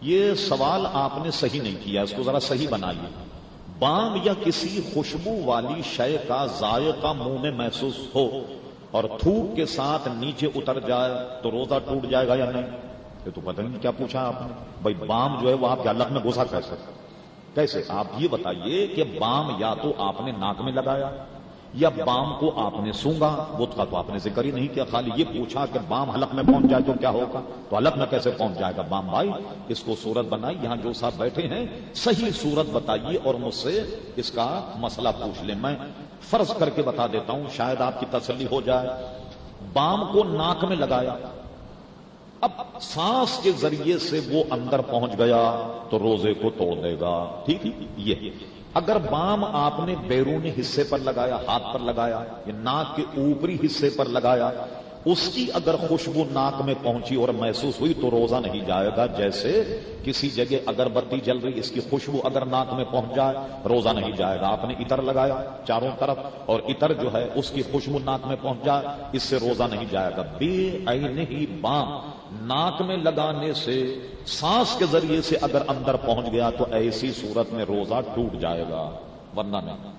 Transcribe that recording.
یہ سوال آپ نے صحیح نہیں کیا، اس کو ذرا صحیح بنائیے۔ بام یا کسی خوشبو والی شے کا ذائقہ منہ میں محسوس ہو اور تھوک کے ساتھ نیچے اتر جائے تو روزہ ٹوٹ جائے گا یا نہیں؟ یہ تو پتہ نہیں کیا پوچھا آپ نے۔ بھائی بام جو ہے وہ آپ کے الگ میں گھسا کیسے؟ کیسے؟ آپ یہ بتائیے کہ بام یا تو آپ نے ناک میں لگایا یا بام کو آپ نے سونگا، وہ تھا تو آپ نے ذکر ہی نہیں کیا، خالی یہ پوچھا کہ بام حلق میں پہنچ جائے تو کیا ہوگا؟ تو حلق میں کیسے پہنچ جائے گا بام بھائی؟ اس کو صورت بنائی، یہاں جو صاحب بیٹھے ہیں، صحیح صورت بتائیے اور مجھ سے اس کا مسئلہ پوچھ لیں۔ میں فرض کر کے بتا دیتا ہوں، شاید آپ کی تسلی ہو جائے۔ بام کو ناک میں لگایا۔ اب سانس کے ذریعے سے وہ اندر پہنچ گیا تو روزے کو توڑ دے گا۔ ٹھیک یہ اگر بام آپ نے بیرونی حصے پر لگایا، ہاتھ پر لگایا، یا ناک کے اوپری حصے پر لگایا اس کی اگر خوشبو ناک میں پہنچی اور محسوس ہوئی تو روزہ نہیں جائے گا، جیسے کسی جگہ اگر بتی جل رہی، اس کی خوشبو اگر ناک میں پہنچ جائے، روزہ نہیں جائے گا۔ آپ نے اتر لگایا چاروں طرف اور اتر جو ہے، اس کی خوشبو ناک میں پہنچ جائے، اس سے روزہ نہیں جائے گا۔ بے این ہی بام۔ ناک میں لگانے سے، سانس کے ذریعے سے اگر اندر پہنچ گیا تو ایسی صورت میں روزہ ٹوٹ جائے گا، ورنہ نہیں۔